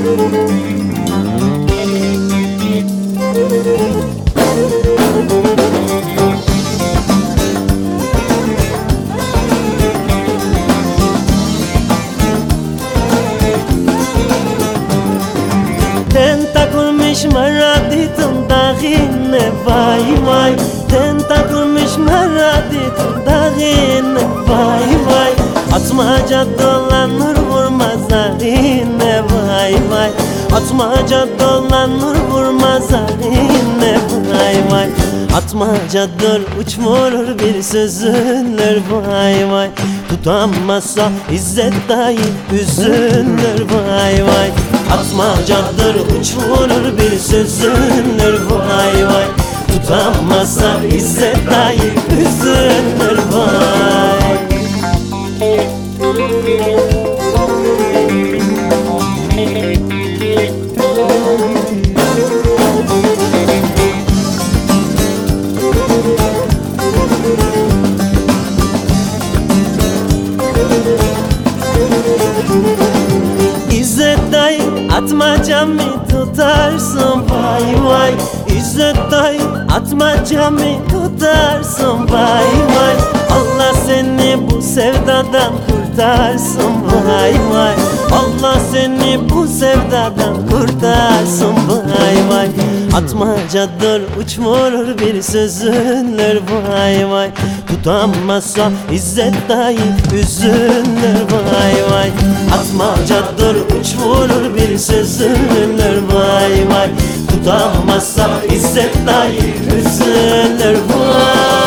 Tentakulmiş maraditum dağine vay vay Tentakulmiş maraditum dağine vay vay Atmaca dolanır Atmaca dolanır vurmaz haline vay vay. Atmaca dur uçmurur bir sözünür vay vay. Tutamazsa İzzet dayı üzülür vay vay. Atmacadır uçurur bir sözünür vay vay. Tutamazsa İzzet dayı üzülür atmaca mı tutarsın. Vay vay. İzzet dayı atmaca mı tutarsın. Vay vay. Allah seni bu sevdadan kurtarsın. Vay vay. Allah seni bu sevdadan kurtarsın. Vay vay. Atmacadır uçmurur bir sözünür vay vay Tutamazsa İzzet dayı üzülür. Vay vay. Atmacadır uçmurur bir sözünür vay vay. Tutamazsa İzzet dayı üzülür. Vay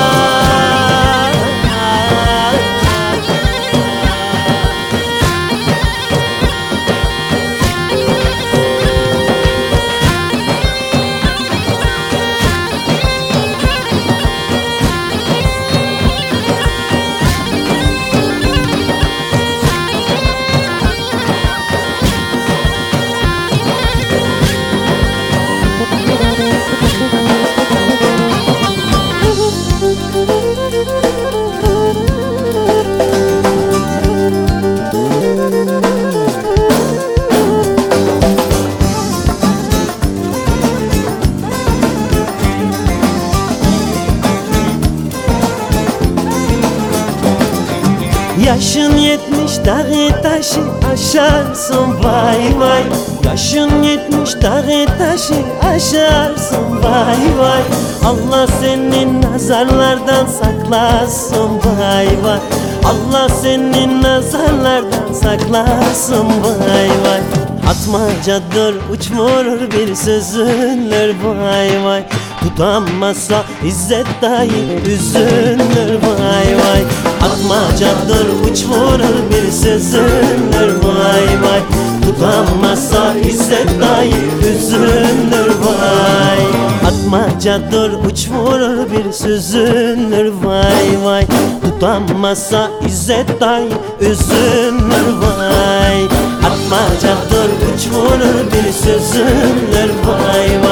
Yaşın yetmiş dağı taşı aşarsın vay vay. Yaşın yetmiş dağı taşı aşarsın vay vay. Allah seni nazarlardan saklasın vay vay. Allah seni nazarlardan saklasın vay vay. Atmacadır uçmurur bir sözünür vay vay Tutamazsa İzzet dayı üzülür vay vay. Atmacadır uçmurur bir sözünür vay vay. Tutamazsa İzzet dayı üzülür vay. Atmacadır uçmurur bir sözünür vay vay. Tutamazsa İzzet dayı üzülür vay. Atmacadır uçmurur bir sözünür vay vay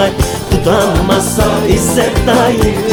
Tutamazsa İzzet dayı